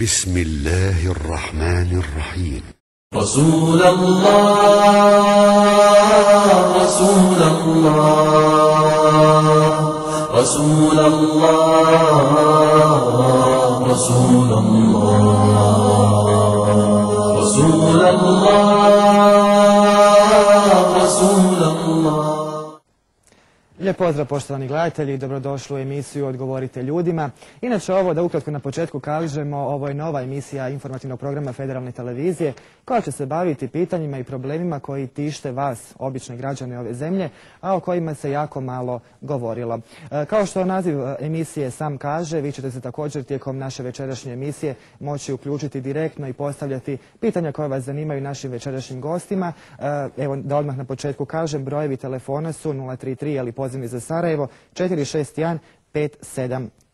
بسم الله الرحمن الرحيم. رسول الله رسول الله رسول الله رسول الله رسول الله. Lijep pozdrav poštovani gledatelji i dobrodošli u emisiju Odgovorite ljudima. Inače ovo da ukratko na početku kažemo, ovo je nova emisija informativnog programa Federalne televizije koja će se baviti pitanjima i problemima koji tište vas, obične građane ove zemlje, a o kojima se jako malo govorilo. E, kao što naziv e, emisije sam kaže, vi ćete se također tijekom naše večerašnje emisije moći uključiti direktno i postavljati pitanja koja vas zanimaju našim večerašnjim gostima. E, evo da odmah na početku kažem, brojevi telefona su 033 ali pozivni za Sarajevo 461 575.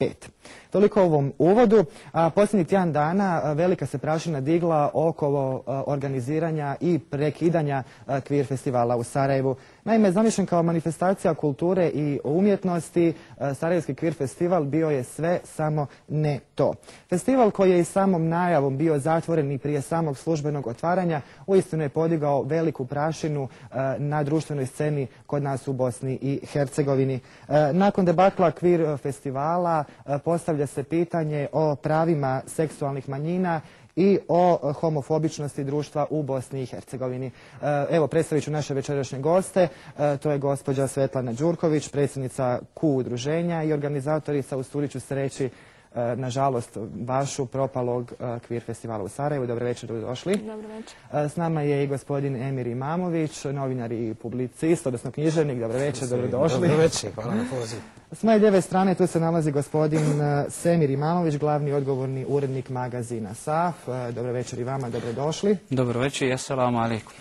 Toliko o ovom uvodu. A posljednjih tjedan dana velika se prašina digla oko organiziranja i prekidanja kvir festivala u Sarajevu. Naime, zamišljen kao manifestacija kulture i umjetnosti, Sarajevski kvir festival bio je sve samo ne to. Festival koji je i samom najavom bio zatvoren i prije samog službenog otvaranja uistinu je podigao veliku prašinu na društvenoj sceni kod nas u Bosni i Hercegovini. Nakon debakla kvir festivala postavlja se pitanje o pravima seksualnih manjina i o homofobičnosti društva u Bosni i Hercegovini. Evo, predstavit ću naše večerašnje goste. To je gospođa Svetlana Đurković, predsjednica Q udruženja i organizatorica u Sturiću se nažalost vašu propalog kvir festivala u Sarajevu. Dobro večer, dobrodošli. Dobro večer. S nama je i gospodin Emir Imamović, novinar i publicist, odnosno književnik. Dobro večer, dobrodošli. Dobro večer, hvala na poziv. S moje lijeve strane tu se nalazi gospodin e, Semir Imanović, glavni odgovorni urednik magazina SAF. E, Dobro večer i vama, dobrodošli. Dobro večer i assalamu alaikum.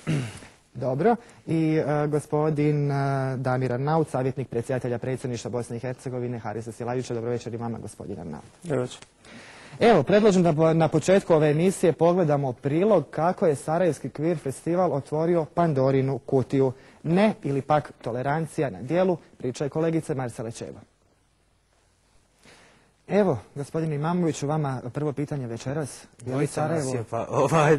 Dobro. I e, gospodin e, Damir Arnaut, savjetnik predsjedatelja predsjedništva Bosne i Hercegovine, Harisa Silajića. Dobro večer i vama, gospodin Arnaut. Dobro večer. Evo, predlažem da na početku ove emisije pogledamo prilog kako je Sarajevski kvir festival otvorio Pandorinu kutiju. Ne ili pak tolerancija na dijelu, priča je kolegice Marsele Čeba. Evo, gospodine Imamoviću, vama prvo pitanje večeras. Je li Dvojica nas Sarajevo- je, pa ovaj...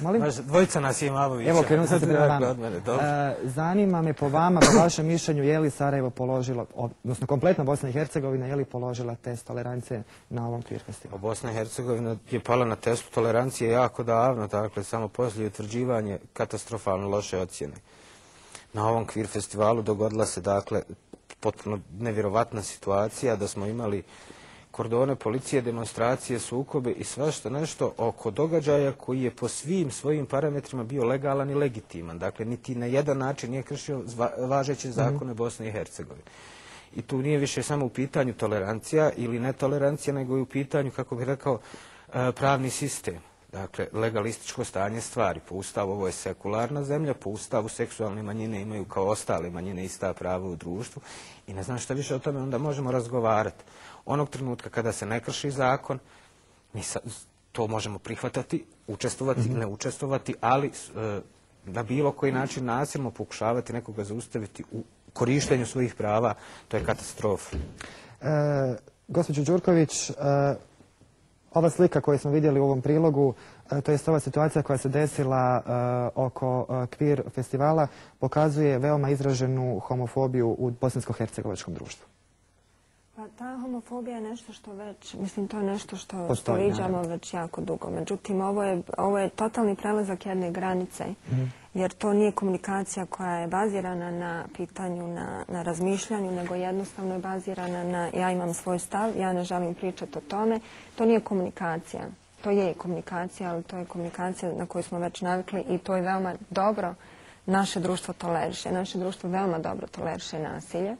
Molim? Dvojica nas je Imamovića. Evo, krenuli sam se prema vama. mene. E, zanima me po vama, po vašem mišljenju, je li Sarajevo položilo, odnosno kompletna Bosna i Hercegovina, je li položila test tolerancije na ovom kvir Pa festivalu? Bosna i Hercegovina je pala na testu tolerancije jako davno, dakle, samo poslije utvrđivanje katastrofalno loše ocjene. Na ovom kvir festivalu dogodila se, dakle, potpuno nevjerovatna situacija da smo imali kordone policije, demonstracije, sukobe i svašta nešto oko događaja koji je po svim svojim parametrima bio legalan i legitiman. Dakle, niti na jedan način nije kršio važeće zakone Bosne i Hercegovine. I tu nije više samo u pitanju tolerancija ili netolerancija, nego i u pitanju, kako bih rekao, e, pravni sistem. Dakle, legalističko stanje stvari. Po ustavu ovo je sekularna zemlja, po ustavu seksualne manjine imaju kao ostale manjine ista prava u društvu i ne znam šta više o tome onda možemo razgovarati. Onog trenutka kada se ne krši zakon, mi sa, to možemo prihvatati, učestvovati, ne učestvovati, ali e, na bilo koji način nasilno pokušavati nekoga zaustaviti u korištenju svojih prava, to je katastrofa. E, gospođo Đurković, e, ova slika koju smo vidjeli u ovom prilogu, to jest ova situacija koja se desila oko kvir festivala, pokazuje veoma izraženu homofobiju u bosansko-hercegovačkom društvu. Pa ta homofobija je nešto što već, mislim to je nešto što, viđamo već jako dugo. Međutim, ovo je, ovo je totalni prelazak jedne granice, Mhm. jer to nije komunikacija koja je bazirana na pitanju, na, na razmišljanju, nego jednostavno je bazirana na ja imam svoj stav, ja ne želim pričati o tome. To nije komunikacija. To je komunikacija, ali to je komunikacija na koju smo već navikli i to je veoma dobro. Naše društvo toleriše. Naše društvo veoma dobro toleriše nasilje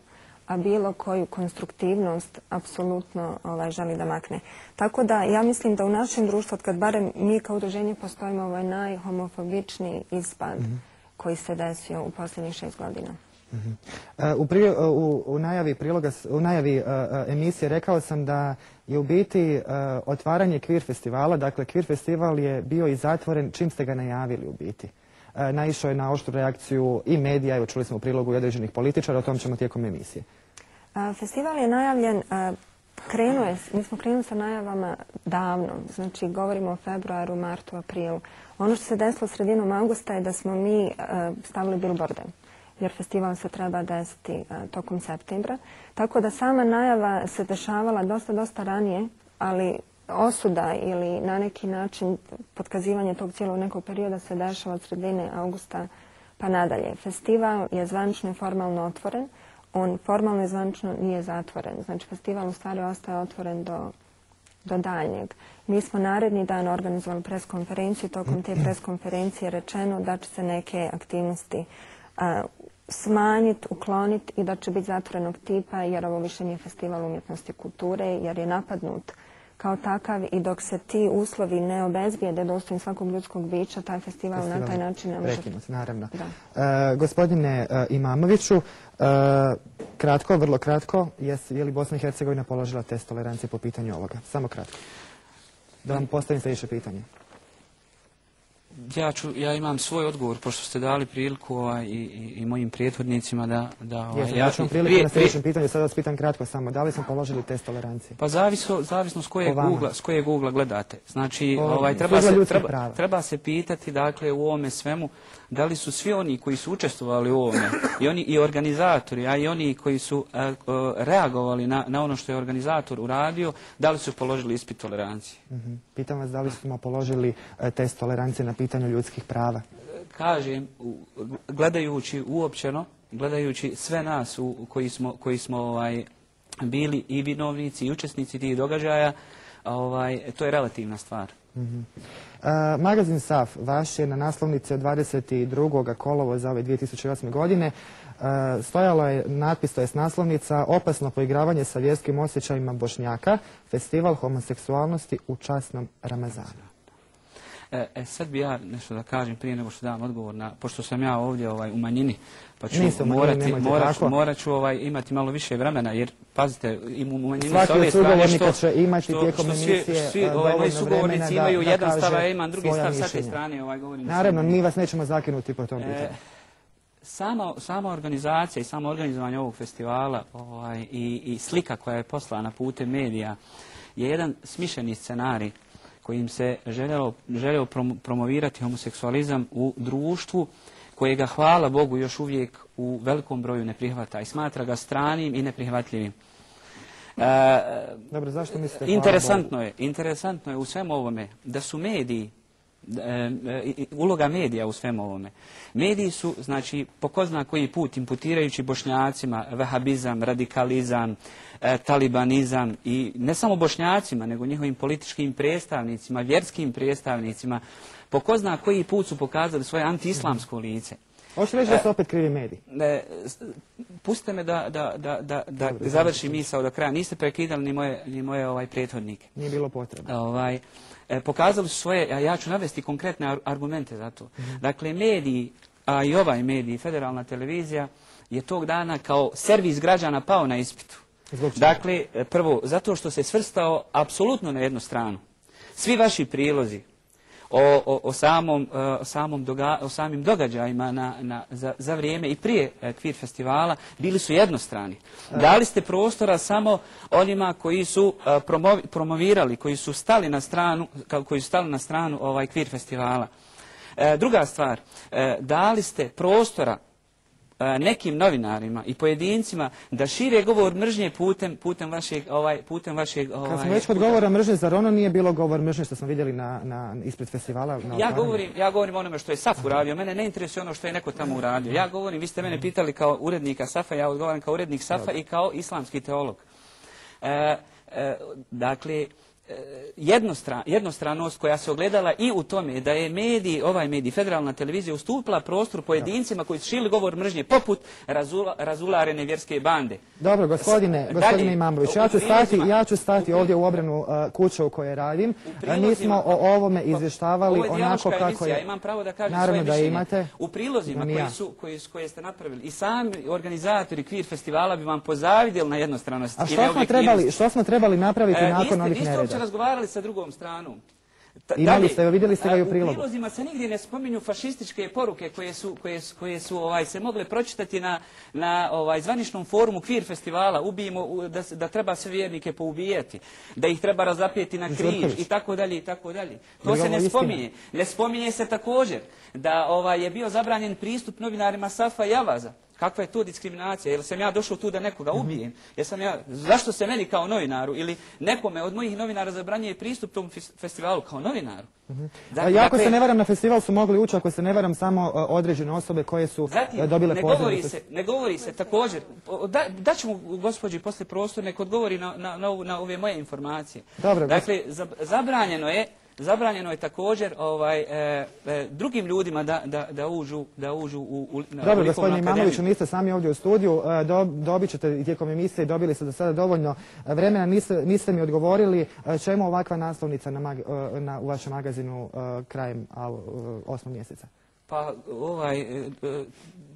a bilo koju konstruktivnost apsolutno ovaj, želi da makne. Tako da ja mislim da u našem društvu, od kad barem mi kao udruženje postojimo, ovo je najhomofobičniji ispad koji se desio u posljednjih šest godina. E, U, pri- u, u najavi priloga, u najavi e, e, emisije rekao sam da je u biti e, otvaranje kvir festivala, dakle kvir festival je bio i zatvoren čim ste ga najavili u biti. E, Naišao je na oštru reakciju i medija, evo čuli smo u prilogu i određenih političara, o tom ćemo tijekom emisije. Festival je najavljen a, Krenuo je, mi smo krenuli sa najavama davno, znači govorimo o februaru, martu, aprilu. Ono što se desilo sredinom augusta je da smo mi e, stavili billboarde, jer festival se treba desiti e, tokom septembra. Tako da sama najava se dešavala dosta, dosta ranije, ali osuda ili na neki način potkazivanje tog cijelog nekog perioda se dešava od sredine augusta pa nadalje. Festival je zvanično i formalno otvoren, on formalno i zvanično nije zatvoren. Znači festival u stvari ostaje otvoren do, do daljnjeg. Mi smo naredni dan organizovali preskonferenciju, tokom te preskonferencije je rečeno da će se neke aktivnosti smanjiti, ukloniti i da će biti zatvorenog tipa jer ovo više nije festival umjetnosti i kulture jer je napadnut kao takav i dok se ti uslovi ne obezbijede dostojim svakog ljudskog bića, taj festival, Festival na taj način ne može... Prekinut, naravno. Da. E, gospodine e, Imamoviću, e, kratko, vrlo kratko, jes, je li Bosna i Hercegovina položila test tolerancije po pitanju ovoga? Samo kratko. Da vam postavim sljedeće pitanje. Ja, ću, ja imam svoj odgovor, pošto ste dali priliku ovaj, i, i, i mojim prethodnicima da... da ovaj, Jesam, ja ću vam priliku prije- na sljedećem pitanju, sada vas pitam kratko samo. Da li smo položili test tolerancije? Pa zavisno, zavisno s kojeg ugla, s kojeg ugla gledate. Znači, ovaj, treba, se, treba, treba se pitati dakle, u ovome svemu da li su svi oni koji su učestvovali u ovome, i oni i organizatori, a i oni koji su e, e, reagovali na, na ono što je organizator uradio, da li su položili ispit tolerancije. Mhm. Pitam vas da li smo položili e, test tolerancije na pitanju ljudskih prava? kažem, gledajući uopćeno, gledajući sve nas u, koji smo, koji smo ovaj, bili i vinovnici i učesnici tih događaja, ovaj, to je relativna stvar. Mhm. Magazin SAF vaš je na naslovnici od 22. kolovoza ove 2008. godine. Stojalo je natpis, to je naslovnica, opasno poigravanje sa vjerskim osjećajima Bošnjaka, festival homoseksualnosti u časnom Ramazanu. E, e, sad bi ja nešto da kažem prije nego što dam odgovor na, pošto sam ja ovdje ovaj, u manjini, pa ću manjini, morati, morat, morat ću ovaj, imati malo više vremena, jer pazite, im u manjini Svaki sa ove strane što, će imati što, što svi, svi e, ovaj, moji sugovornici da- imaju da jedan stav, ja imam drugi stav sa te mišljenja. strane, ovaj, govorim Naravno, mi vas nećemo zakinuti po tom E, pitanju. sama, sama organizacija i samo organizovanje ovog festivala ovaj, i, i slika koja je poslana putem medija je jedan smišljeni scenarij kojim se željelo, želio prom- promovirati homoseksualizam u društvu kojega, hvala Bogu, još uvijek u velikom broju ne prihvata i smatra ga stranim i neprihvatljivim. E, Dobro, zašto mislite? Interesantno je, interesantno je u svemu ovome da su mediji, uloga medija u svemu ovome. Mediji su, znači, po ko zna koji put imputirajući bošnjacima vehabizam, radikalizam, e, talibanizam i ne samo bošnjacima, nego njihovim političkim predstavnicima, vjerskim predstavnicima, po ko zna koji put su pokazali svoje antiislamsko lice. Hoćete reći da su opet krivi mediji? Ne, pustite me da, da, da, da, da završim misao do kraja. Niste prekidali ni moje, ni moje ovaj, prethodnike. Nije bilo potrebe. Ovaj, e, pokazali su svoje, a ja ću navesti konkretne ar- argumente za to. Dakle, mediji, a i ovaj medij, federalna televizija, je tog dana kao servis građana pao na ispitu. Dakle, e, prvo, zato što se svrstao apsolutno na jednu stranu. Svi vaši prilozi o, o, o, samom, e, o, samom doga- o samim događajima na, na, za, za vrijeme i prije e, Kvir festivala bili su jednostrani. Dali ste prostora samo onima koji su e, promovi- promovirali, koji su stali na stranu, koji su stali na stranu ovaj Kvir festivala. E, druga stvar, e, dali ste prostora e, nekim novinarima i pojedincima da šire govor mržnje putem putem vašeg ovaj putem vašeg ovaj Kad smo već kod govora mržnje, zar ono nije bilo govor mržnje što smo vidjeli na, na, ispred festivala? Na Ja govorim, ja govorim o onome što je SAF uradio. Mene ne interesuje ono što je neko tamo uradio. Ja govorim, vi ste mene pitali kao urednika SAFA, ja odgovaram kao urednik SAFA i kao islamski teolog. E, e, dakle, jednostra, jednostranost koja se ogledala i u tome da je medij, ovaj medij, federalna televizija ustupila prostor pojedincima koji su šili govor mržnje poput razula, razularene vjerske bande. Dobro, gospodine, gospodine Imamović, ja ću stati, ja ću stati ovdje u obranu uh, kuće u kojoj radim. Mi smo o ovome izvještavali Ovo je onako kako emisija, je. imam pravo da kažem Naravno svoje da imate. U prilozima koji su, koji, koje ste napravili i sami organizatori Kvir festivala bi vam pozavidjeli na jednostranost. A što smo, trebali, što smo trebali napraviti E, nakon ovih niste uopće razgovarali sa drugom stranom. Ta- Imali dalje, ste, vidjeli ste ga i u prilogu. U prilozima se nigdje ne spominju fašističke poruke koje su, koje, su- koje su ovaj, se mogle pročitati na, na ovaj, zvaničnom forumu Kvir festivala. Ubijemo, da, treba sve vjernike poubijati, da ih treba razapijeti na križ i tako dalje i tako dalje. To se ne spominje. Ne spominje se također da ovaj, je bio zabranjen pristup novinarima Safa Javaza. Kakva je to diskriminacija? Jel sam ja došao tu da nekoga ubijem? Jesam ja, zašto se meni kao novinaru ili nekome od mojih novinara zabranjuje pristup tom fes- festivalu kao novinaru? Da- A jako dakle, se ne varam, na festival su mogli ući, ako se ne varam, samo e, određene osobe koje su Zatim, e, dobile ne govori se, ne govori se također, da, da ćemo gospođi poslije prostor, nek odgovori na, na, na, ove moje informacije. Dobro, dakle, zab- zabranjeno je Zabranjeno je također ovaj, e, e, drugim ljudima da, da, da uđu, da uđu u, u, na- Dobro, gospodine. Imanoviću, niste sami ovdje u studiju, e, do- dobit ćete i tijekom emisije, dobili ste do sada dovoljno e, vremena, niste, niste mi odgovorili e, čemu ovakva naslovnica na, mag- na- u vašem magazinu krajem osmog mjeseca. Pa ovaj, e, e,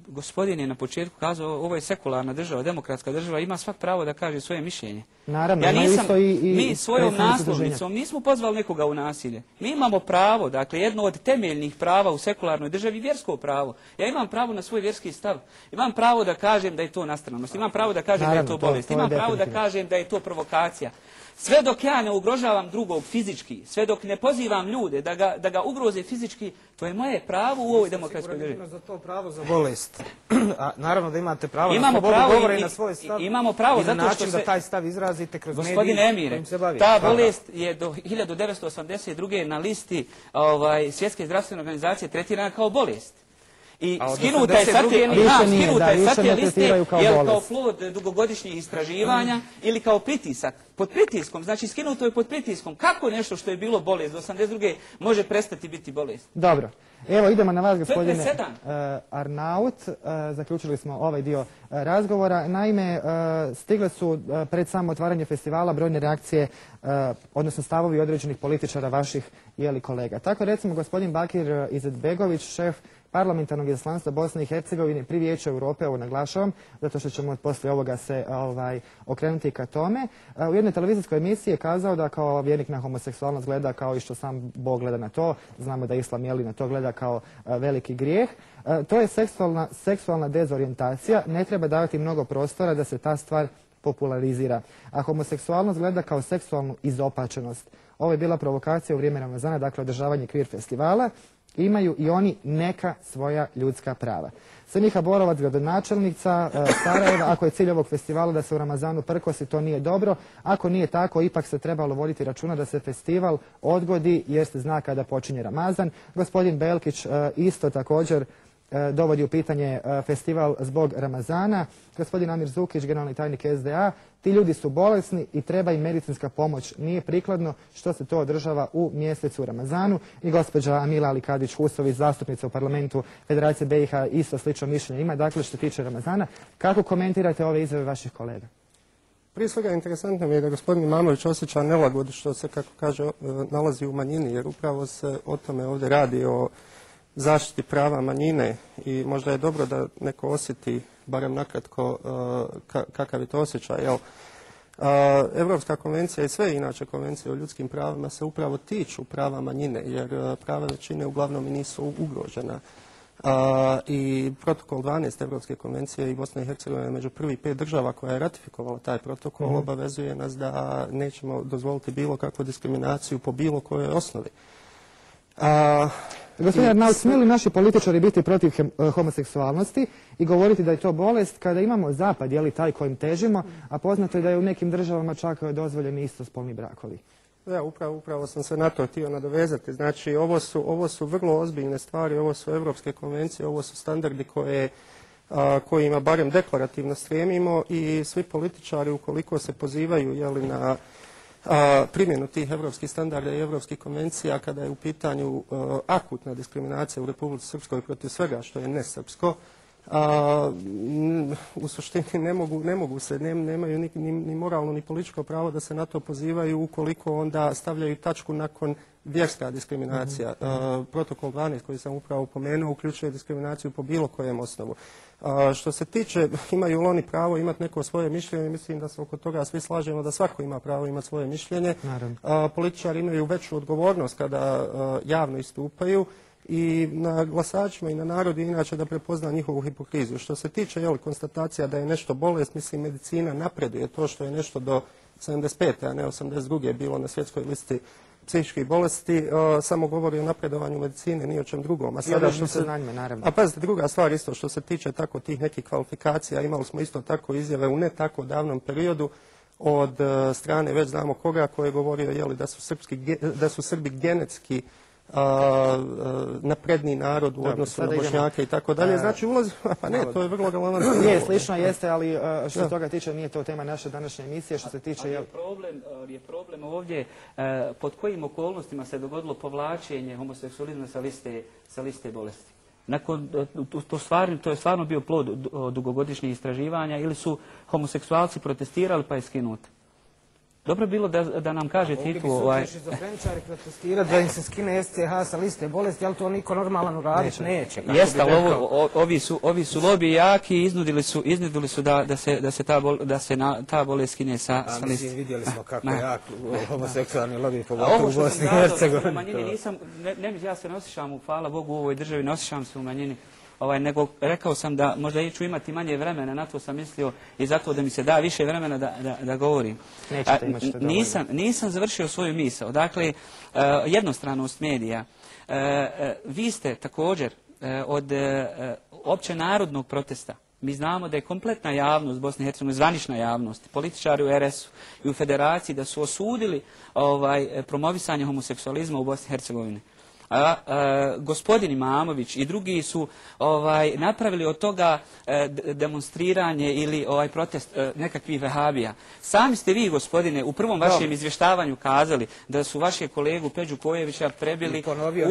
gospodin je na početku kazao ovo je sekularna država, demokratska država, ima svak pravo da kaže svoje mišljenje. Naravno, ja nisam, isto i- i mi svojom naslovnicom nismo pozvali nekoga u nasilje. Mi imamo pravo, dakle jedno od temeljnih prava u sekularnoj državi, vjersko pravo. Ja imam pravo na svoj vjerski stav. Imam pravo da kažem da je to nastranost. Imam pravo da kažem da Naravno, je to to- bolest. to je Imam pravo da kažem da je to provokacija. Sve dok ja ne ugrožavam drugog fizički, sve dok ne pozivam ljude da ga, da ga ugroze fizički, to je moje pravo u ovoj demokratskoj državi. za to pravo za bolest. A naravno da imate pravo Imamo na slobodu pravo govora i, i- na svoj stav. imamo pravo i na zato što se- da taj stav izrazite kroz Gospodine medije Emire, se bavi. ta bolest je do 1982. na listi ovaj, Svjetske zdravstvene organizacije tretirana kao bolest. I skinuta je sa te, 82. Više da, nije, skinuta da, je sa više te ne liste, kao jel kao plod dugogodišnjih istraživanja ili kao pritisak. Pod pritiskom, znači skinuto je pod pritiskom. Kako nešto što je bilo bolest do 82. može prestati biti bolest? Dobro. Evo, idemo na vas, gospodine e, Arnaut. E, zaključili smo ovaj dio e, razgovora. Naime, stigle su pred samo otvaranje festivala brojne reakcije, odnosno stavovi određenih političara vaših jeli kolega. Tako recimo gospodin Bakir Izetbegović, šef parlamentarnog izaslanstva Bosne i Hercegovine pri Vijeću Europe, ovo naglašavam, zato što ćemo poslije ovoga se ovaj, okrenuti ka tome. U jednoj televizijskoj emisiji je kazao da kao vjernik na homoseksualnost gleda kao i što sam Bog gleda na to. Znamo da Islam jeli na to gleda kao veliki grijeh. To je seksualna, seksualna dezorijentacija. Ne treba davati mnogo prostora da se ta stvar popularizira. A homoseksualnost gleda kao seksualnu izopačenost. Ovo je bila provokacija u vrijeme Ramazana, dakle održavanje kvir festivala. Imaju i oni neka svoja ljudska prava. Semiha Borovac, gradonačelnica e, Sarajeva, ako je cilj ovog festivala da se u Ramazanu prkosi, to nije dobro. Ako nije tako, ipak se trebalo voditi računa da se festival odgodi jer se zna kada počinje Ramazan. Gospodin Belkić e, isto također dovodi u pitanje e, festival zbog Ramazana. Gospodin Amir Zukić, generalni tajnik SDA, ti ljudi su bolesni i treba im medicinska pomoć. Nije prikladno što se to održava u mjesecu Ramazanu. I gospođa Amila Alikadić Husović, zastupnica u parlamentu Federacije BiH, isto slično mišljenje ima. Dakle, što tiče Ramazana, kako komentirate ove izjave vaših kolega? Prije svega interesantno mi je da gospodin Imamović osjeća nelagodu što se, kako kaže, e, nalazi u manjini, jer upravo se o tome ovdje radi, o zaštiti prava manjine i možda je dobro da neko osjeti, barem nakratko, ka- kakav je to osjećaj. Jel? A, Evropska konvencija i sve inače konvencije o ljudskim pravima se upravo tiču prava manjine, jer e, prava većine uglavnom i nisu ugrožena. A, I protokol 12 Evropske konvencije i Bosna i Hercegovina je među prvi pet država koja je ratifikovala taj protokol obavezuje nas da nećemo dozvoliti bilo kakvu diskriminaciju po bilo kojoj osnovi. A, Gospodin Arnaut, smiju li naši političari biti protiv e, homoseksualnosti i govoriti da je to bolest kada imamo zapad, je li taj kojim težimo, a poznato je da je u nekim državama čak e, dozvoljeni istospolni brakovi. Da, upravo, upravo sam se na to htio nadovezati. Znači, ovo su, ovo su vrlo ozbiljne stvari, ovo su evropske konvencije, ovo su standardi koje, a, kojima barem deklarativno stremimo i svi političari ukoliko se pozivaju jeli, na primjenu tih evropskih standarda i evropskih konvencija kada je u pitanju a, akutna diskriminacija u Republici Srpskoj protiv svega što je nesrpsko, a, u suštini ne mogu, ne mogu se, ne- nemaju ni, moralno ni političko pravo da se na to pozivaju ukoliko onda stavljaju tačku nakon vjerska diskriminacija. A, protokol 12 koji sam upravo pomenuo uključuje diskriminaciju po bilo kojem osnovu. A, što se tiče imaju li oni pravo imati neko svoje mišljenje, mislim da se oko toga svi slažemo da svako ima pravo imati svoje mišljenje. Političari imaju veću odgovornost kada javno istupaju i na glasačima i na narodu inače da prepozna njihovu hipokriziju. Što se tiče jel, konstatacija da je nešto bolest, mislim medicina napreduje to što je nešto do 75. a ne 82. bilo na svjetskoj listi psihičkih bolesti, samo govori o napredovanju medicine, ni o čem drugom. A određenim saznanjima, naravno. A pazite, druga stvar isto što se tiče tako tih nekih kvalifikacija, imali smo isto tako izjave u ne tako davnom periodu od e, strane već znamo koga koji je govorio jeli, da, su srpski, da su Srbi genetski napredniji narod u odnosu na. Bošnjake i tako dalje. Znači ulazi, pa ne, to je vrlo relevantno. Je, slično jeste, ali e, što se toga tiče nije to tema naše današnje emisije. Što se tiče... Ali je problem, je problem ovdje e, pod kojim okolnostima se dogodilo povlačenje homoseksualizma sa liste, sa liste bolesti. Nakon, e, to, to, stvarno, to je stvarno bio plod du- dugogodišnjih istraživanja ili su homoseksualci protestirali pa je skinuto. Dobro bi bilo da, da nam kaže Titu, ovaj, šizofreničari protestirati da im se skine SCH sa liste bolesti, ali to niko normalan uraditi neće. kako Jeste, bi ali ovo, ovi su, ovi su lobi jaki i iznudili su, iznudili su da, da se, da se ta, bol, da se na, ta bolest skine sa, A sa mislim, liste. vidjeli smo kako Ne. jak homoseksualni lobby A pogotovo ovo u Bosni i sam u Hercegovini. manjini, nisam, ne, ne, ja se ne osjećam, u, hvala Bogu, u ovoj državi, ne osjećam se u manjini. Ovaj, nego rekao sam da možda ću imati manje vremena, na to sam mislio i zato da mi se da više vremena da, da, da govorim. Nećete imati nisam, nisam završio svoju misao. Dakle, e, jednostranost medija. E, e, vi ste također od e, opće narodnog protesta mi znamo da je kompletna javnost Bosne i Hercegovine, zvanična javnost, političari u RS-u i u federaciji da su osudili ovaj, promovisanje homoseksualizma u Bosni i Hercegovini. A, a, gospodin Imamović i drugi su ovaj napravili od toga e, d- demonstriranje ili ovaj protest e, nekakvih vehabija. Sami ste vi gospodine u prvom vašem izvještavanju kazali da su vaše kolegu Peđu Kojevića prebili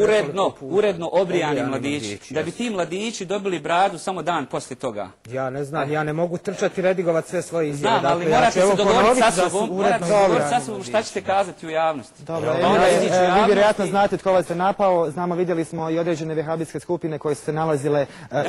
uredno, uredno obrijani mladići, mladići, da bi ti mladići dobili bradu samo dan poslije toga. Ja ne znam, ja ne mogu trčati i redigovati sve svoje izjave. Znam, ali Dakle, ja morate ću se dogovoriti sa sobom, morate se dogovoriti sa sobom šta ćete kazati u javnosti. Dobro, Pa e, e, e, vi vjerojatno znate tko vas je napao, znamo, vidjeli smo i određene vehabijske skupine koje su se nalazile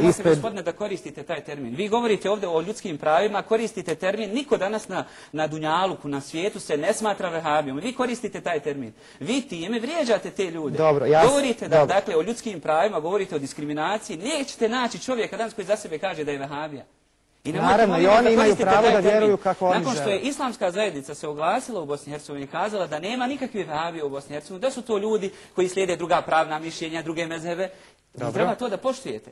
ispred... gospodine da koristite taj termin. Vi govorite ovdje o ljudskim pravima, koristite termin, niko danas na, na Dunjaluku, na svijetu se ne smatra vehabijom. Vi koristite taj termin. Vi time vrijeđate te ljude. Dobro, ja- govorite da, dobro. dakle, o ljudskim pravima, govorite o diskriminaciji, nećete naći čovjeka danas koji za sebe kaže da je vehabija. I Naravno, i oni imaju pravo da vjeruju kako oni Nakon što žele. je islamska zajednica se oglasila u Bosni i Hercegovini i kazala da nema nikakvih vehabija u Bosni i Hercegovini, da su to ljudi koji slijede druga pravna mišljenja, druge mezhebe, vi treba to da poštujete.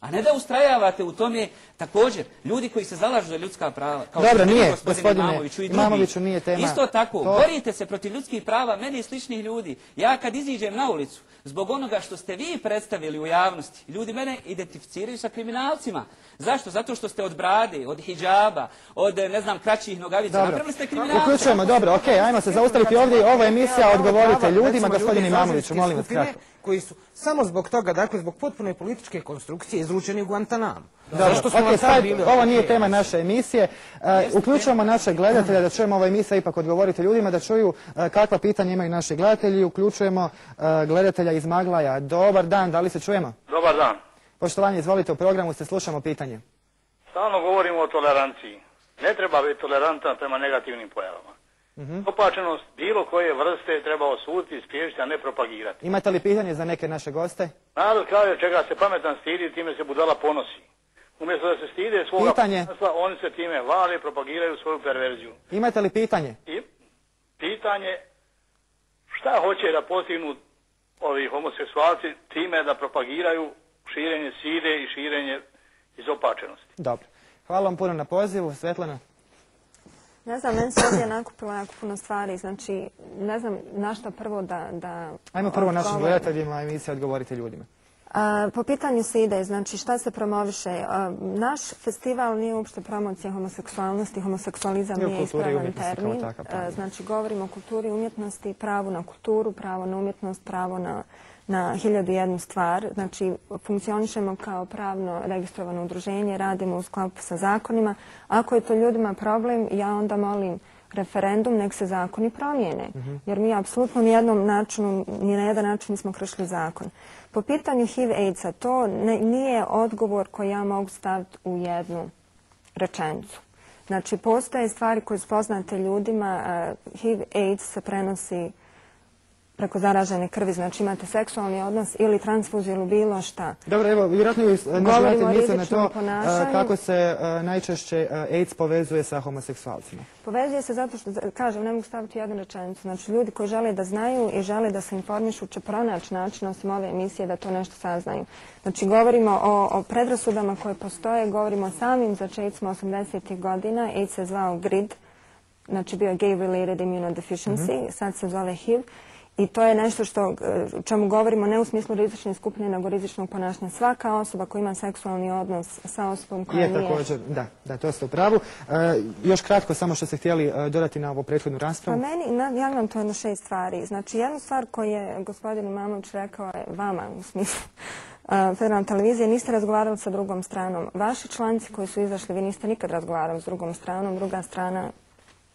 A ne da ustrajavate u tome također ljudi koji se zalažu za ljudska prava. Kao Dobro, nije, gospodine Imamoviću i drugi. Imamoviću, nije tema. Isto tako, To- borite se protiv ljudskih prava meni i sličnih ljudi. Ja kad iziđem na ulicu, zbog onoga što ste vi predstavili u javnosti, ljudi mene identificiraju sa kriminalcima. Zašto? Zato što ste od brade, od hidžaba, od, ne znam, kraćih nogavica. Dobro, Napravili ste kriminalce. uključujemo, dobro, okej, ajmo se zaustaviti ovdje, ovo je emisija, odgovorite ljudima, Imamoviću, azijske molim vas kratko. Koji su samo zbog toga, dakle zbog potpune političke konstrukcije izručeni u Guantanamo. Zašto vam sad ovo nije tema naše emisije. E, uključujemo naše gledatelje da čujemo ova emisija, ipak odgovorite ljudima, da čuju e, kakva pitanja imaju naši gledatelji. Uključujemo e, gledatelja iz Maglaja. Dobar dan, da li se čujemo? Dobar dan. Poštovanje, izvolite u programu, se slušamo pitanje. Stalno govorimo o toleranciji. Ne treba biti tolerantan prema negativnim pojavama. Mhm. Opačenost bilo koje vrste treba osuditi i spriječiti, a ne propagirati. Imate li pitanje za neke naše goste? Narod kaže čega se pametan stidi, time se budala ponosi. Umjesto da se stide svoga Pitanje. oni se time vale i propagiraju svoju perverziju. Imate li pitanje? I pitanje šta hoće da postignu ovi homoseksualci time da propagiraju širenje side i širenje izopačenosti. Dobro. Hvala vam puno na pozivu. Svetlana? Ne znam, meni se ovdje nakupilo jako puno stvari, znači ne znam na šta prvo da... da Ajmo prvo našim gledateljima emisije odgovorite ljudima. Po pitanju SIDE, znači šta se promoviše? Naš festival nije uopšte promocija homoseksualnosti, homoseksualizam Nije ispravan termin. znači govorimo o kulturi umjetnosti, pravo na kulturu, pravo na umjetnost, pravo na na hiljadu i jednu stvar, znači funkcionišemo kao pravno registrovano udruženje, radimo u sklopu sa zakonima. Ako je to ljudima problem, ja onda molim referendum, nek se zakoni promijene. Jer mi apsolutno ni jednom načinu, ni na jedan način nismo kršili zakon. Po pitanju HIV AIDS-a, to ne- nije odgovor koji ja mogu staviti u jednu rečenicu. Znači, postoje stvari koje su poznate ljudima. HIV AIDS se prenosi preko zaražene krvi, znači imate seksualni odnos ili transfuziju ili bilo šta. Dobro, evo, vjerojatno vi o misle na to ponašanju. kako se najčešće AIDS povezuje sa homoseksualcima. Povezuje se zato što, kažem, ne mogu staviti jednu rečenicu. Znači, ljudi koji žele da znaju i žele da se informišu će pronaći način, osim ove emisije, da to nešto saznaju. Znači, govorimo o, o predrasudama koje postoje, govorimo o samim začecima 80. godina. AIDS se zvao GRID, znači bio je Gay-Related Immunodeficiency, sad se zove HIV. I to je nešto što, e, čemu govorimo ne u smislu rizične skupine, nego rizičnog ponašanja. Svaka osoba koja ima seksualni odnos sa osobom koja Je nije... također, da, da, to ste u pravu. E, još kratko, samo što ste htjeli e, dodati na ovu prethodnu Pa raspravu. meni, na, ja imam to jedno šest stvari. Znači, jednu stvar koju je gospodin Imamović rekao je vama, u smislu federalne televizije, niste razgovarali sa drugom stranom. Vaši članci koji su izašli, vi niste nikad razgovarali s drugom stranom, druga strana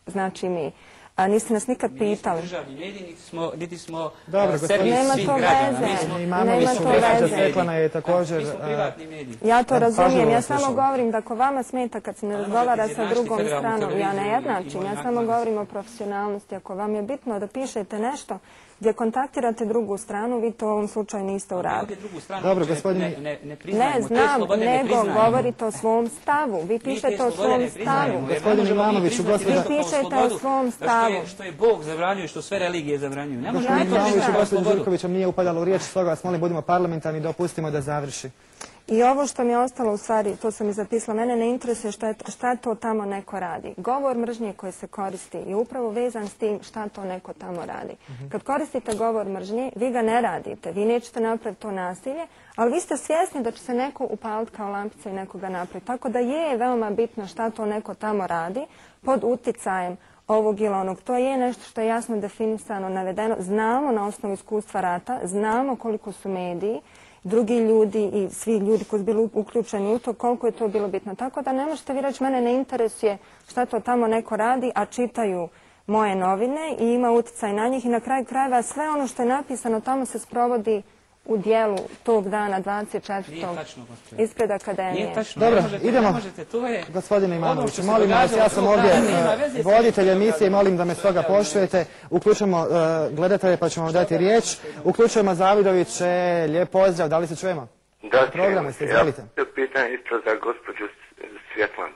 znači mi. A niste nas nikad Mi nismo pitali. državni mediji, niti smo, niti smo Dobro, gospodin- servis Nema svih to građana. veze. Mi smo, Imamović, Nema to veze. Svetlana je također... mi smo e, privatni mediji. Ja to Da, razumijem, ja samo govorim da ako vama smeta kad se ne razgovara sa drugom stranom, ja ne jednačim, ja samo govorim o profesionalnosti. Ako vam je bitno da pišete nešto gdje kontaktirate drugu stranu, vi to u ovom slučaju niste uradili. Dobro, gospodine- ne, ne, ne priznajemo. Ne Te znam, slobode ne nego govorite o svom stavu. Vi pišete o svom stavu. gospođa- nešto kao Vi pišete o svom stavu. Što je Bog zabranjuje, što sve religije zabranjuju. Ne možemo Gospodin i slobodu. Đurković vam nije upadalo u riječ, stoga vas molim budimo parlamentarni i dopustimo da završi. I ovo što mi je ostalo u stvari, to sam i zapisala, mene ne interesuje šta, je, šta to tamo neko radi. Govor mržnje koji se koristi je upravo vezan s tim šta to neko tamo radi. Kad koristite govor mržnje, vi ga ne radite, vi nećete napraviti to nasilje, ali vi ste svjesni da će se neko upaliti kao lampica i nekoga napraviti. Tako da je veoma bitno šta to neko tamo radi pod uticajem ovog ili onog. To je nešto što je jasno definisano, navedeno. Znamo na osnovu iskustva rata, znamo koliko su mediji, drugi ljudi i svi ljudi koji su bili uključeni u to, koliko je to bilo bitno. Tako da ne možete vi reći, mene ne interesuje šta to tamo neko radi, a čitaju moje novine i ima utjecaj na njih i na kraju krajeva sve ono što je napisano tamo se sprovodi u dijelu tog dana 24. Nije tačno, gospođo. ispred akademije. Nije tačno, Dobro, možete, idemo. ne možete, to je... Gospodine ono Imanoviću, što se molim vas, ja sam ovdje e, voditelj emisije i molim da me stoga poštujete. Uključujemo e, gledatelje pa ćemo vam dati riječ. Uključujemo Zavidoviće, lijep pozdrav, da li se čujemo? Da, Programe ste, ja izvolite. pitanje isto za gospođu S- Svjetlanu.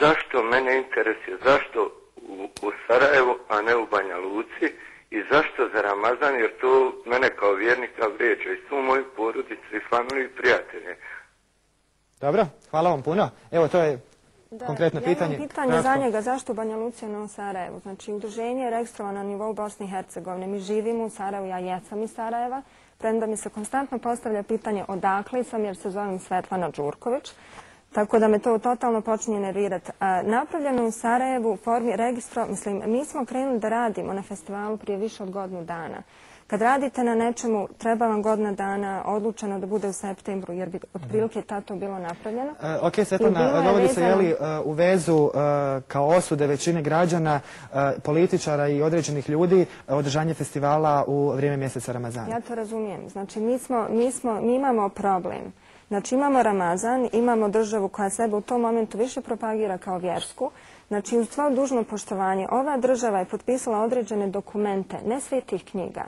Zašto mene interesuje, zašto u, u Sarajevu, a ne u Banja Luci i zašto za Ramazan, jer to mene kao vjernika vrijeđa i svu moju porodicu i familiju i prijatelje. Dobro, hvala vam puno. Evo, to je Da, konkretno ja pitanje. imam pitanje za njega, zašto Banja Lucija ne u Sarajevu? Znači, udruženje je registrovano na nivou Bosne i Hercegovine. Mi živimo u Sarajevu, ja jesam iz Sarajeva, premda mi se konstantno postavlja pitanje odakle sam, jer se zovem Svetlana Đurković. Tako da me to totalno počinje nervirati. Napravljeno u Sarajevu u formi registro, mislim, mi smo krenuli da radimo na festivalu prije više od godinu dana. Kad radite na nečemu, treba vam godina dana odlučeno da bude u septembru, jer bi otprilike tato bilo napravljeno. E, ok, Svetlana, dovodi se jeli, e, u vezu e, kao osude većine građana, političara i određenih ljudi održanje festivala u vrijeme mjeseca Ramazana. Ja to razumijem. Znači, mi, smo, mi, smo, mi imamo problem. Znači, imamo Ramazan, imamo državu koja sebe u tom momentu više propagira kao vjersku. Znači, uz svo dužno poštovanje, ova država je potpisala određene dokumente, ne svetih knjiga,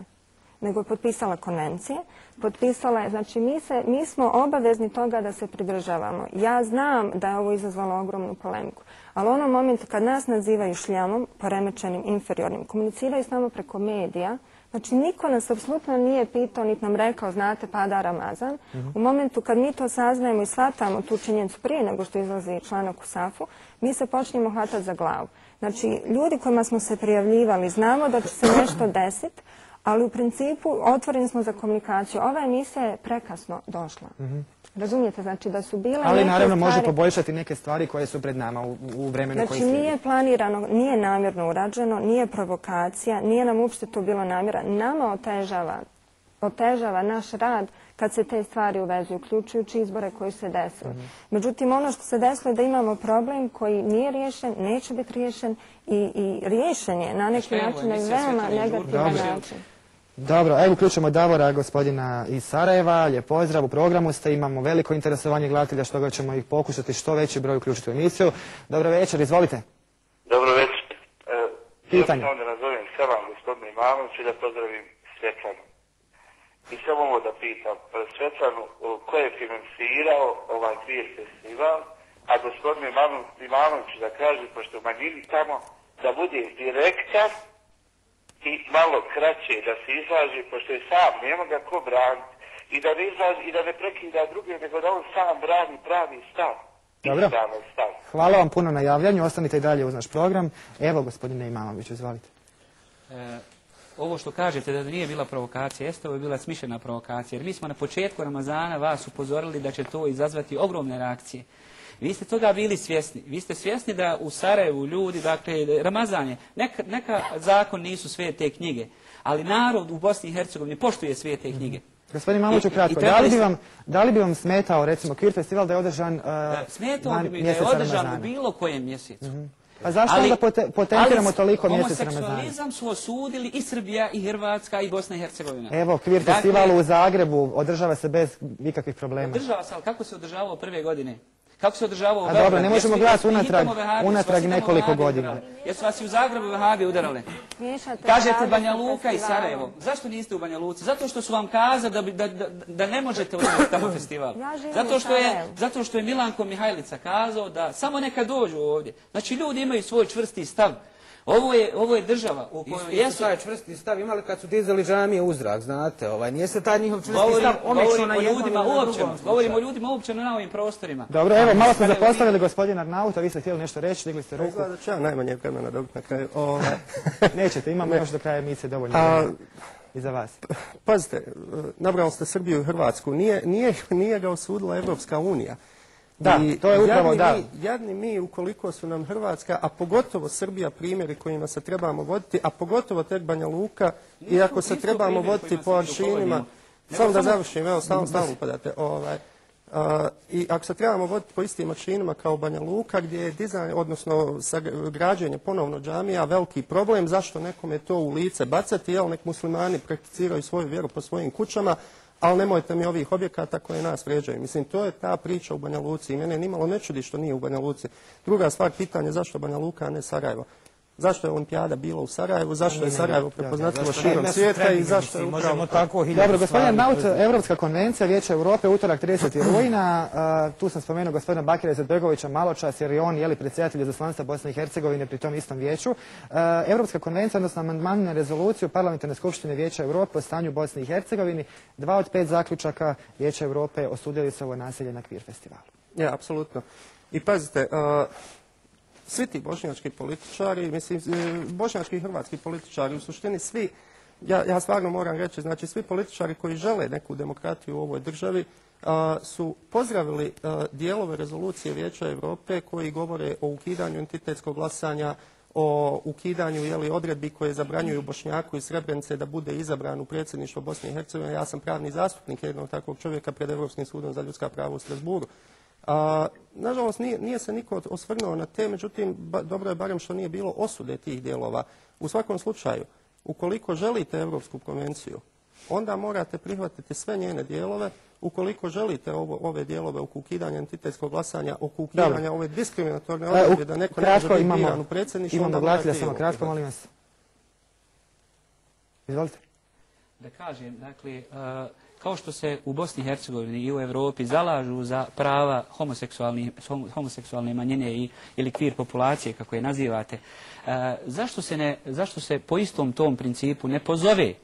nego je potpisala konvencije. Potpisala je, znači mi, se, mi smo obavezni toga da se pridržavamo. Ja znam da je ovo izazvalo ogromnu polemiku, ali u onom momentu kad nas nazivaju šljamom, poremećenim, inferiornim, komuniciraju s nama preko medija, Znači, niko nas apsolutno nije pitao, niti nam rekao, znate, pada Ramazan. U momentu kad mi to saznajemo i shvatamo tu činjenicu prije nego što izlazi članak u SAF-u, mi se počinjemo hvatati za glavu. Znači, ljudi kojima smo se prijavljivali, znamo da će se nešto desiti, Ali u principu otvoreni smo za komunikaciju. Ova emisija je prekasno došla. Razumijete, znači da su bile Ali naravno može poboljšati neke stvari koje su pred nama u, u vremenu koji Znači slijedi. nije planirano, nije namjerno urađeno, nije provokacija, nije nam uopšte to bilo namjera. Nama otežava, otežava naš rad kad se te stvari uvezu, uključujući izbore koji se desili. Mhm. Međutim, ono što se desilo je da imamo problem koji nije riješen, neće biti riješen i, i riješen je na neki način na veoma negativan način. Dobro, evo uključujemo Davora, gospodina iz Sarajeva. Lijep pozdrav, u programu ste, imamo veliko interesovanje gledatelja, što ga ćemo ih pokušati što veći broj uključiti u emisiju. Dobro večer, izvolite. Dobro večer. E, Pitanje. Ja da nazovem selam gospodinu Imanoviću i da pozdravim Svetlanu. I samo ovo da pitam, e, Svetlanu, o, ko je financirao ovaj kvir festival, a gospodinu Imanu- Imanoviću da kaže, pošto u manjini tamo, da bude direktan i malo kraće da se izlaže, pošto je sam, nema ga ko braniti. I da ne izlaže, i da ne prekida druge, nego da on sam brani pravi stav. Dobro. Stav. Hvala vam puno na javljanju, ostanite i dalje uz naš program. Evo, gospodine Imanović, izvolite. E, ovo što kažete da nije bila provokacija, jeste ovo je bila smišljena provokacija. Jer mi smo na početku Ramazana vas upozorili da će to izazvati ogromne reakcije. Vi ste toga bili svjesni. Vi ste svjesni da u Sarajevu ljudi, dakle, Ramazan je, neka, neka zakon nisu sve te knjige, ali narod u Bosni i Hercegovini poštuje sve te knjige. Gospodin Mamuću, I- i- kratko, da li, bi vam, da li bi vam smetao, recimo, Kvir festival da je održan uh, Smetao van bi mi da je održan u bilo kojem mjesecu. Pa zašto onda pote- potentiramo ali toliko mjesec Ramazana? Homoseksualizam su osudili i Srbija, i Hrvatska, i Bosna i Hercegovina. Evo, Kvir Dakle, festival u Zagrebu održava se bez ikakvih problema. Održava se, ali kako se održavao prve godine? Kako se održavao u A Beogradu? dobro, ne možemo gledati unatrag- unatrag nekoliko godina. Jesu vas i u Zagrebu Vehabi? Miješate Kažete Banja Luka i. Sarajevo. Zašto niste u Banja Luci? Zato što su vam kazali da, bi- da, da, da ne možete održati tamo festival. Ja živim zato, u što je, zato što je Milanko Mihajlica kazao da samo neka dođu ovdje. Znači ljudi imaju svoj čvrsti stav. Ovo je, ovo je država u kojoj Isti jesu su taj čvrsti stav imali kad su dizali džamije u zrak, znate, ovaj, nije se taj njihov čvrsti Govorim, stav govorim na jednom ljudima ili na uopćeno. drugom Govorim o ljudima uopćeno na ovim prostorima. Dobro, evo, malo smo zapostavili gospodina Arnauta, vi ste htjeli nešto reći, digli ste ruku. Izgleda da ću ja najmanje vremena dobiti na kraju. Ovaj, Nećete, imamo još do kraja emisije dovoljno A- vremena. I za vas. Pazite, e, nabrali ste Srbiju i Hrvatsku. Nije, nije, nije ga osudila Evropska unija. Da, to je upravo jadni da. Mi, jadni mi ukoliko su nam Hrvatska, a pogotovo Srbija primjeri kojima se trebamo voditi, a pogotovo tek Banja Luka, i ako se trebamo voditi po aršinima, samo da završim, evo, samo stalno upadate. Ovaj, I ako se trebamo voditi po istim aršinima kao Banja Luka, gdje je dizajn, odnosno građenje ponovno džamija veliki problem, zašto nekome to u lice bacati, jel, nek muslimani prakticiraju svoju vjeru po svojim kućama, ali nemojte mi ovih objekata koje nas vrijeđaju. Mislim, to je ta priča u Banja Luci i mene nimalo ne čudi što nije u Banja Luci. Druga stvar, pitanje zašto Banja Luka, a ne Sarajevo. Zašto je olimpijada bila u Sarajevu, zašto je Sarajevo prepoznatljivo širom svijeta i zašto je upravo Možemo tako Dobro, gospodin stvari Naut. Europska konvencija Vijeća Europe, utorak 30. rujna, tu sam spomenuo gospodina Bakira Izetbegovića maločas, jer je on jeli, predsjedatelj izaslanstva Bosne i Hercegovine pri tom istom vijeću. A, Europska konvencija, odnosno amandman na rezoluciju Parlamentarne skupštine Vijeća Europe o stanju Bosne i Hercegovini, dva od pet zaključaka Vijeća Europe osudili su ovo nasilje na kvir festivalu. Ja, apsolutno. I pazite, uh, svi ti bošnjački političari, mislim, e, bošnjački i hrvatski političari, u suštini svi, ja, stvarno moram reći, znači svi političari koji žele neku demokratiju u ovoj državi, su pozdravili dijelove rezolucije Vijeća Europe koji govore o ukidanju entitetskog glasanja, o ukidanju jeli, odredbi koje zabranjuju Bošnjaku iz Srebrenice da bude izabran u predsjedništvo Bosne i Hercegovine. Ja sam pravni zastupnik jednog takvog čovjeka pred Europskim sudom za ljudska prava u Strasburu. A, nažalost, nije, nije se niko osvrnuo na te, međutim, ba- dobro je barem što nije bilo osude tih dijelova. U svakom slučaju, ukoliko želite Europsku konvenciju, onda morate prihvatiti sve njene dijelove. Ukoliko želite ovo, ove dijelove oko ukidanja entitetskog glasanja, oko ukidanja ove diskriminatorne E, odredbe da neko ne može biti imamo, biran u predsjedništvo, imamo onda morate i samo ovo kratko, prihvatiti. molim vas. Izvolite. Da kažem, dakle, e, kao što se u Bosni i Hercegovini i u Europi zalažu za prava homoseksualne manjine ili kvir populacije, kako je nazivate, e, zašto, se ne, zašto se po istom tom principu ne pozove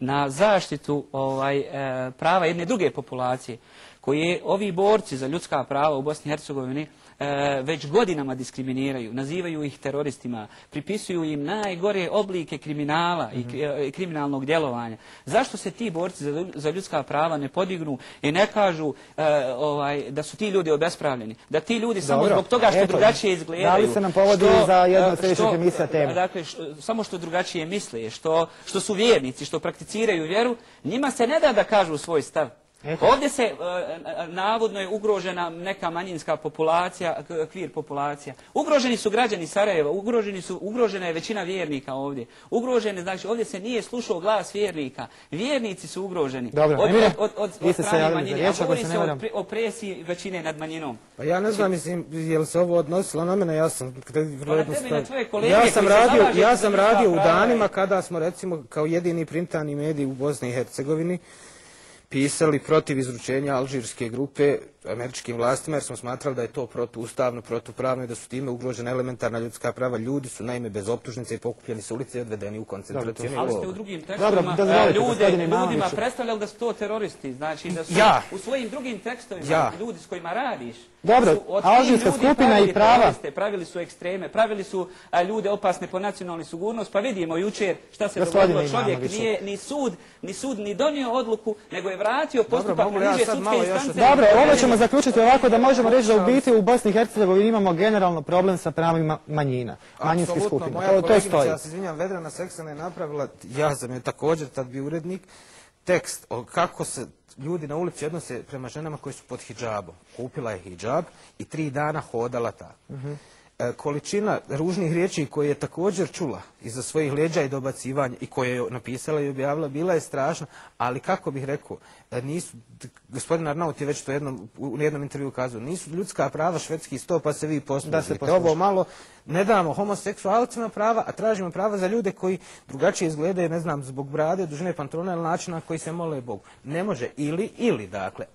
na zaštitu ovaj, e, prava jedne druge populacije koje ovi borci za ljudska prava u Bosni i Hercegovini e, već godinama diskriminiraju, nazivaju ih teroristima, pripisuju im najgore oblike kriminala i kri- e, kriminalnog djelovanja. Zašto se ti borci za, za ljudska prava ne podignu i ne kažu e, ovaj, da su ti ljudi obespravljeni? Da ti ljudi samo zbog toga što Eto, drugačije izgledaju... dali ste nam povodi što, za sljedećih što- emisija teme. Dakle, što- samo što drugačije misle, što, što su vjernici, što prakticiraju vjeru, njima se ne da da kažu svoj stav. Eto. Ovdje se, e, navodno je ugrožena neka manjinska populacija, kvir populacija. Ugroženi su građani Sarajeva, ugroženi su, ugrožena je većina vjernika ovdje. Ugrožene, znači ovdje se nije slušao glas vjernika. Vjernici su ugroženi. Dobro, od, Emire, od, od, od, vi od ste se strane javili za manjine. riječ, A ako govori se o, presiji većine nad manjinom. Pa ja ne znam, mislim, je li se ovo odnosilo na mene, ja sam Pa na tebi i na tvoje kolege Ja sam koji se radio, ja sam radio u danima kada smo recimo kao jedini printani mediji u Bosni i Hercegovini pisali protiv izručenja alžirske grupe američkim vlastima jer smo smatrali da je to protuustavno, protupravno i da su time ugrožena elementarna ljudska prava. Ljudi su naime bez optužnice i pokupljeni s ulice i odvedeni u koncentracijone Ali ste u drugim tekstovima e, ljude, ljudima predstavljali da su to teroristi. Znači da su Ja. u svojim drugim tekstovima Ja. ljudi s kojima radiš. Dobro, alžirska ljudi skupina i prava. Pravili su ekstreme, pravili su a, ljude opasne po nacionalnu sigurnost. Pa vidimo jučer šta se Gospodine dogodilo. Čovjek nije ni sud, ni sud ni donio odluku, nego je vratio postupak li ja sudske instance. Dobro, ovo ćemo zaključiti ovako da možemo reći da u biti u Bosni i Hercegovini imamo generalno problem sa pravima manjina, manjinskih Apsolutno, skupina. moja To, to kolegica, stoji. ja se izvinjam, Vedrana Seksana je napravila, ja sam je također tad bio urednik, tekst o kako se ljudi na ulici odnose prema ženama koji su pod hidžabom. Kupila je hidžab i tri dana hodala tako. E, količina ružnih riječi koje je također čula iza svojih leđa i dobacivanja i koje je napisala i objavila bila je strašna, ali kako bih rekao, e, nisu, gospodin Arnaut je već to jednom, u jednom intervju kazao, nisu ljudska prava švedski sto pa se vi poslužite. Ovo malo ne damo homoseksualcima prava, a tražimo prava za ljude koji drugačije izgledaju, ne znam, zbog brade, dužine pantona ili načina na koji se mole Bogu. Ne može ili, ili, dakle.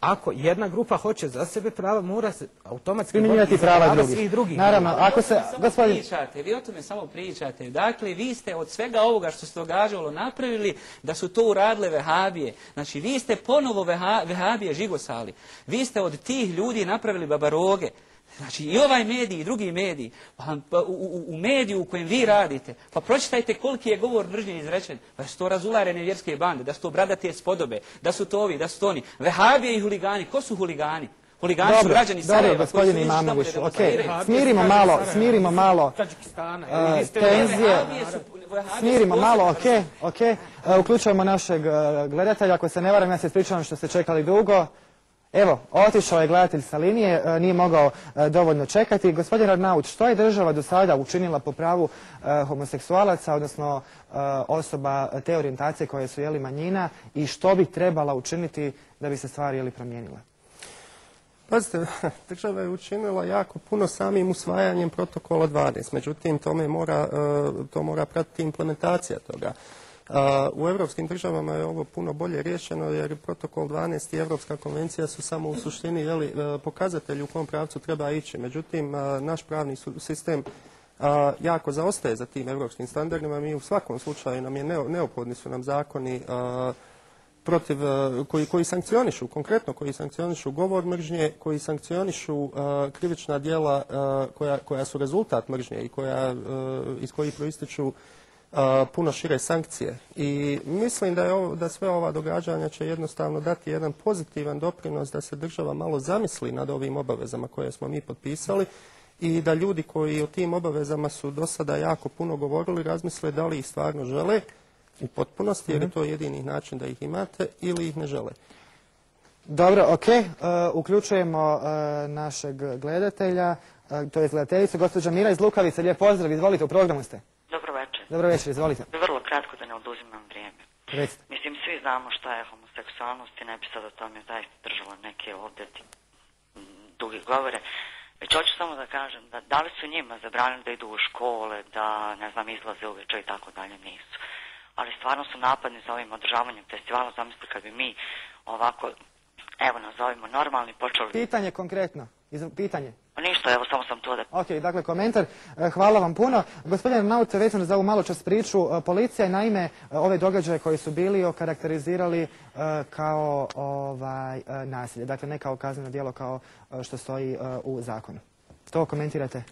Ako jedna grupa hoće za sebe prava, mora se automatski Primjenjivati prava svih drugih. drugih. Naravno, ako se, Vi o tome samo gospodin, pričate, vi o tome samo pričate. Dakle, vi ste od svega ovoga što se događalo napravili da su to uradile vehabije. Znači, vi ste ponovo veha, vehabije žigosali. Vi ste od tih ljudi napravili babaroge. Znači, i ovaj medij i drugi mediji, pa, pa u, u, u mediju u kojem vi radite, pa pročitajte koliki je govor mržnje izrečen, pa su to razularene vjerske bande, da su to bradate spodobe, da su to ovi, da su to oni. Vehabije i huligani, ko su huligani? Huligani su dobro, građani dobro, Sarajeva tamo da Imanoviću, ok, smirimo malo, smirimo malo ste- tenzije, smirimo malo, ok, ok, E, uključujemo našeg e, gledatelja, ako se ne varam, ja se ispričavam što ste čekali dugo. Evo, otišao je gledatelj sa linije, e, nije mogao e, dovoljno čekati. Gospodin Arnaut, što je država do sada učinila po pravu e, homoseksualaca, odnosno osoba te orijentacije koje su jeli manjina i što bi trebala učiniti da bi se stvari jeli promijenile? Pazite, država je učinila jako puno samim usvajanjem protokola 12, međutim to mora pratiti implementacija toga. U europskim državama je ovo puno bolje riješeno jer protokol 12 i Europska konvencija su samo u suštini e, pokazatelji u kom pravcu treba ići. Međutim, a, naš pravni sistem jako zaostaje za tim europskim standardima. Mi u svakom slučaju nam je neo- neophodni su nam zakoni protiv, e, koji, sankcionišu, konkretno koji sankcionišu govor mržnje, koji sankcionišu e, krivična djela e, koja, su rezultat mržnje i koja, e, iz kojih proističu e, puno šire sankcije. I mislim da, je ovo, da sve ova događanja će jednostavno dati jedan pozitivan doprinos da se država malo zamisli nad ovim obavezama koje smo mi potpisali i da ljudi koji o tim obavezama su do sada jako puno govorili razmisle da li ih stvarno žele u potpunosti, jer je to jedini način da ih imate ili ih ne žele. Dobro, ok. e, uključujemo e, našeg gledatelja, e, to je gledateljica, gospođa Mira iz Lukavice. Lijep pozdrav, izvolite, u programu ste. Dobro večer. Izvolite. Vrlo kratko da ne oduzimam vrijeme. Recite. Mislim, svi znamo šta je homoseksualnost i ne bi sad o tome zaista držalo neke ovdje duge govore. Već hoću samo da kažem da da li su njima zabranili da idu u škole, da ne znam izlaze uveče i tako dalje, nisu. Ali stvarno su napadni za ovim održavanjem festivala. Zamisli kad bi mi ovako, evo nazovimo normalni, počeli Pitanje konkretno. Iz, pitanje. Pa ništa, evo samo sam to da... Ok, dakle komentar. E, Hvala vam puno. Gospodine Naute, vezano za ovu malo čas priču, e, policija je naime e, ove događaje koji su bili okarakterizirali kao ovaj, nasilje. Dakle, ne kao kazneno djelo kao što stoji u zakonu. To komentirate?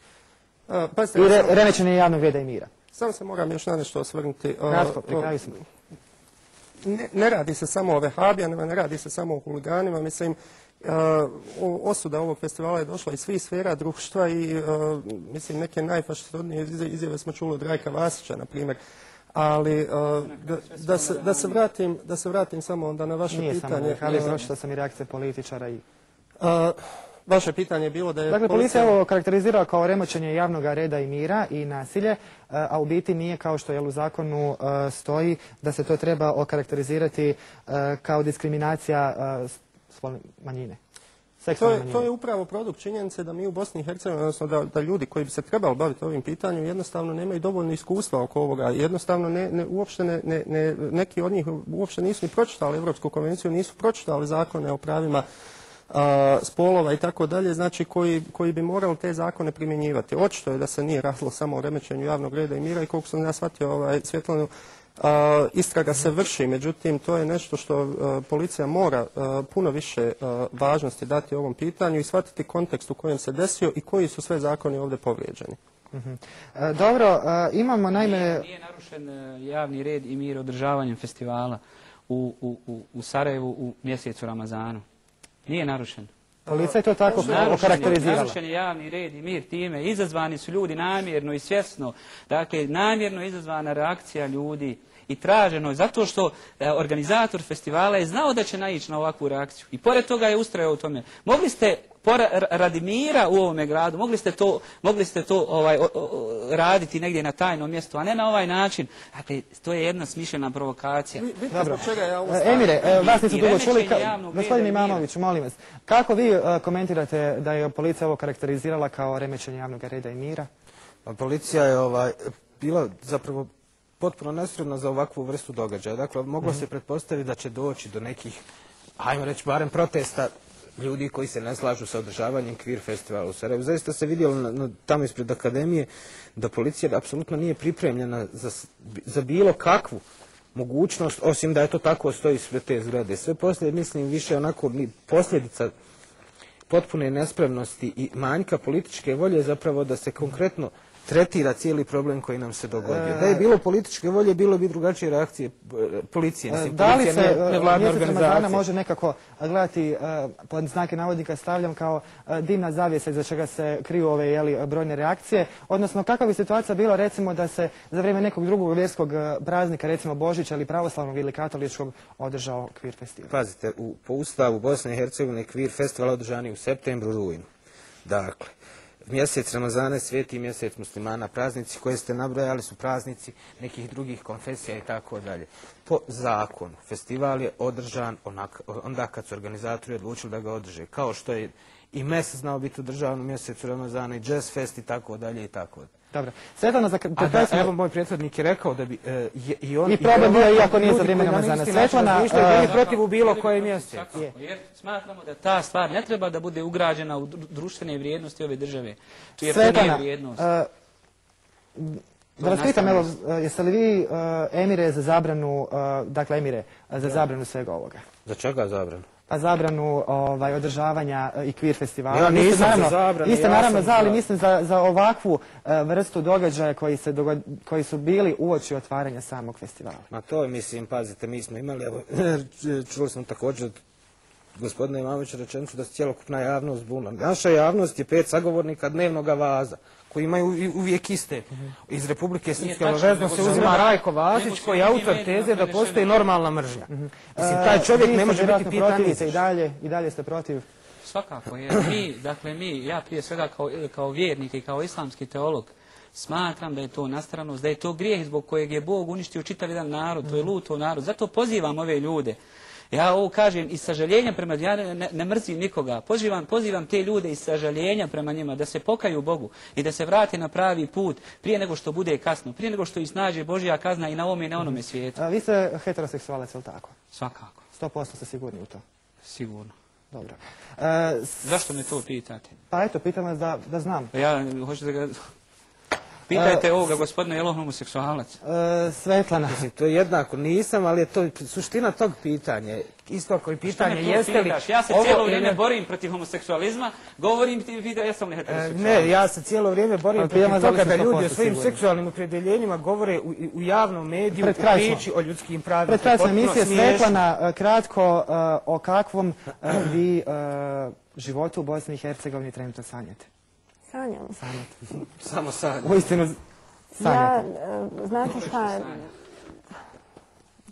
Pazite, I re, remećenje javnog reda i mira. Samo se moram još na nešto osvrnuti. Kratko, pri kraju smo. ne, ne radi se samo o vehabijanima, ne radi se samo o huliganima, mislim, osuda ovog festivala je došla iz svih sfera društva i, e, mislim, neke najfašistodnije izjave- smo čuli od Rajka Vasića, na primjer. Ali, e, da, da, se, da, se vratim, da se vratim samo onda na vaše Nije samo pitanje. ali pročitao sam i reakcije političara i... vaše pitanje je bilo da je... Dakle, policija ovo karakterizirala kao remoćenje javnog reda i mira i nasilje, a u biti nije kao što je u zakonu stoji da se to treba okarakterizirati kao diskriminacija spolne manjine. To je, to manjine. je upravo produkt činjenice da mi u Bosni i Hercegovini, odnosno da, da ljudi koji bi se trebali baviti ovim pitanjem jednostavno nemaju dovoljno iskustva oko ovoga. Jednostavno ne, ne, uopšte ne, ne, ne- neki od njih uopšte nisu ni pročitali Europsku konvenciju, nisu pročitali zakone o pravima a, spolova i tako dalje, znači koji, koji bi morali te zakone primjenjivati. Očito je da se nije radilo samo o remećenju javnog reda i mira i koliko sam ja shvatio ovaj, Svjetlanu, istraga se vrši, međutim to je nešto što a, policija mora a, puno više a, važnosti dati ovom pitanju i shvatiti kontekst u kojem se desio i koji su sve zakoni ovdje povrijeđeni. Mhm. E, Dobro, e, imamo naime... Nije, narušen e, javni red i mir održavanjem festivala u, u, u, u Sarajevu u mjesecu Ramazanu. Nije narušen. Policija je to tako okarakterizirala. narušen je javni red i mir time. Izazvani su ljudi namjerno i svjesno. Dakle, namjerno izazvana reakcija ljudi i traženo je zato što e, organizator festivala je znao da će naići na ovakvu reakciju. I pored toga je ustrajao u tome. Mogli ste pora- radi mira u ovome gradu, mogli ste to, mogli ste to ovaj, o- o- raditi negdje na tajnom mjestu, a ne na ovaj način. Dakle, to je jedna smišljena provokacija. Vidite zbog čega ja ovo E? Emire, vas nisu dugo čuli. gospodin. Imanović, molim vas, kako vi e, komentirate da je policija ovo karakterizirala kao remećenje javnog reda i mira? Pa policija je ovaj, bila zapravo potpuno nesredna za ovakvu vrstu događaja. Dakle, moglo se pretpostaviti da će doći do nekih, ajmo reći, barem protesta ljudi koji se ne slažu sa održavanjem kvir festivala u Sarajevu. Zaista se vidjelo tamo ispred akademije da policija apsolutno nije pripremljena za, bilo kakvu mogućnost, osim da je to tako stoji ispred te zgrade. Sve poslije, mislim, više onako posljedica potpune nespremnosti i manjka političke volje zapravo da se konkretno tretira cijeli problem koji nam se dogodio. Da je bilo političke volje, bilo bi drugačije reakcije e, policije. E, Mislim, Da li policija se e, nevladna mjesec Ramazana organizacija. može nekako gledati, e, pod znake navodnika stavljam kao e, dimna zavjesa iza čega se kriju ove jeli, brojne reakcije, odnosno kakva bi situacija bila recimo da se za vrijeme nekog drugog vjerskog e, praznika, recimo Božića ili pravoslavnog ili katoličkog, održao kvir festival? Pazite, u, po ustavu Bosne i Hercegovine kvir festival održan je u septembru, rujnu. Dakle, mjesec Ramazana sveti mjesec muslimana, praznici koje ste nabrojali su praznici nekih drugih konfesija i tako dalje. Po zakonu, festival je održan onda kad su organizatori odlučili da ga održe, kao što je i mes znao biti održavan u mjesecu Ramazana i jazz fest i tako dalje i tako dalje. Dobro. Svetlana, za, A da, smo- evo, moj prethodnik je rekao da bi e, i on... I problem bio, iako nije za vrijeme Ramazana. Svetlana, razmišljaju, e, bili protiv u bilo koje mjesto. Jer smatramo da ta stvar ne treba da bude ugrađena u dru- društvene vrijednosti ove države. Svetlana, vrijednost. e, da vas pitam, evo, jeste li vi Emire za zabranu, dakle Emire, za zabranu svega ovoga? Za čega zabranu? Pa zabranu ovaj, održavanja e, i kvir festivala. Ja nisam za naravno- zabranu, Vi ste ja naravno za, ali za- mislim za, za ovakvu e, vrstu događaja koji, se dogod- koji su bili uoči otvaranja samog festivala. Ma to je, mislim, pazite, mi smo imali, evo, čuli smo također od gospodina Imamovića rečenicu da se cjelokupna javnost buna. Naša javnost je pet sagovornika dnevnog vaza, koji imaju uvi- uvijek iste. Iz Republike Srpske tačno, vezno nego se uzima Rajko Vasić, koji je autor teze da postoji je- normalna mržnja. Mislim, taj E, čovjek ne može biti vjerojatno pitan protivite i dalje, i dalje ste protiv. Svakako, jer mi, dakle mi, ja prije svega kao, kao vjernik i kao islamski teolog, smatram da je to nastranost, da je to grijeh zbog kojeg je Bog uništio čitav jedan narod, to je luto narod. Zato pozivam ove ljude. Ja ovo kažem iz sažaljenja prema, ja ne, ne, mrzim nikoga. Pozivam, pozivam te ljude iz sažaljenja prema njima da se pokaju Bogu i da se vrate na pravi put prije nego što bude kasno, prije nego što isnađe Božja kazna i na ovome i na onome svijetu. A, vi ste heteroseksualac, je li tako? Svakako, 100% ste sigurni u to. sigurno. Dobro. E, Zašto me to pitate? pa eto, pitam vas da, da znam. Pa ja, hoćete ga... Pitajte ovoga gospodina, je li on homoseksualac? E, Svetlana. To je jednako nisam, ali je to suština tog pitanja. Isto ako je Šta pitanje jeste li... Ja se ovo cijelo vrijeme borim protiv homoseksualizma, govorim ti pita, jesam li E, heteroseksualac. Ne, ja se cijelo vrijeme borim Ali protiv toga da ljudi o 100% svojim sigurno. seksualnim opredjeljenjima govore u, u javnom mediju, u priči o ljudskim pravima. Pred kraj emisije smiješno. Svetlana, e, kratko e, o kakvom e, vi e, životu u Bosni i Hercegovini trenutno sanjate. Sanjam. Samo sad. Uistinu Ja, sanjate. e, znate šta,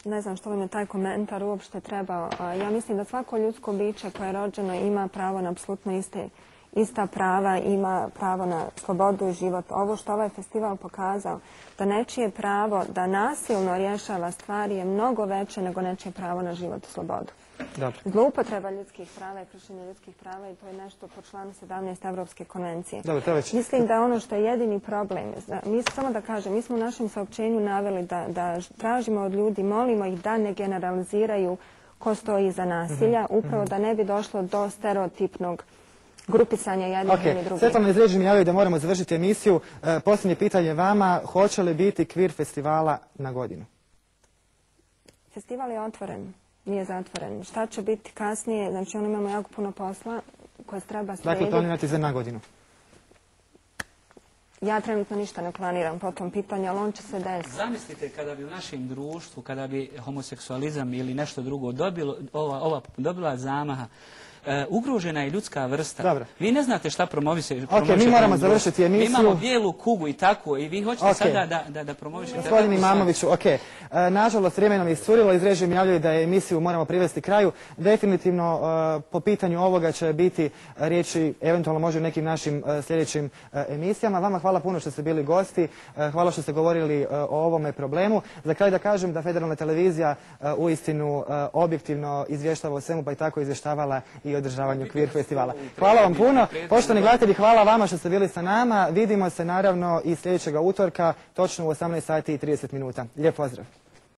ne znam što vam je taj komentar uopšte trebao. Ja mislim da svako ljudsko biće koje je rođeno ima pravo na apsolutno iste, ista prava, ima pravo na slobodu i život. Ovo što ovaj festival pokazao, da nečije pravo da nasilno rješava stvari je mnogo veće nego nečije pravo na život i slobodu. Dobro. Zloupotreba ljudskih prava i kršenje ljudskih prava i to je nešto po članu 17 Evropske konvencije. Dobro, to je već. Mislim da ono što je jedini problem, mi samo da kažem, mi smo u našem saopćenju naveli da, tražimo od ljudi, molimo ih da ne generaliziraju ko stoji iza nasilja, Mhm, upravo da ne bi došlo do stereotipnog grupisanja jednih Ok, ili drugih. Svetlana iz režim javio da moramo završiti emisiju. E, posljednje pitanje vama, hoće li biti kvir festivala na godinu? Festival je otvoren, nije zatvoren. Šta će biti kasnije, znači ono imamo jako puno posla koje se treba Dakle, slijediti. planirate za na godinu. Ja trenutno ništa ne planiram po tom pitanju, ali on će se desiti. Zamislite kada bi u našem društvu, kada bi homoseksualizam ili nešto drugo dobilo, ova, ova dobila zamaha, e, ugrožena je ljudska vrsta. Dobro. Vi ne znate šta promoviše. mi promoviše moramo završiti emisiju. Mi imamo bijelu kugu i tako i vi hoćete Ok. sada da, da, da promovišete. Gospodin Imamoviću, ok. E, nažalost, vrijeme nam je iscurilo, iz režim javljaju da je emisiju moramo privesti kraju. Definitivno, e, po pitanju ovoga će biti riječi, eventualno može u nekim našim sljedećim emisijama. Vama hvala puno što ste bili gosti, hvala što ste govorili o ovome problemu. Za kraj da kažem da federalna televizija uistinu objektivno izvještava o svemu, pa i tako izvještavala i održavanju kvir festivala. Hvala vam puno. Poštovani gledatelji, hvala vama što ste bili sa nama. Vidimo se naravno i sljedećega utorka, točno u 18 sati i 30 minuta. Lijep pozdrav.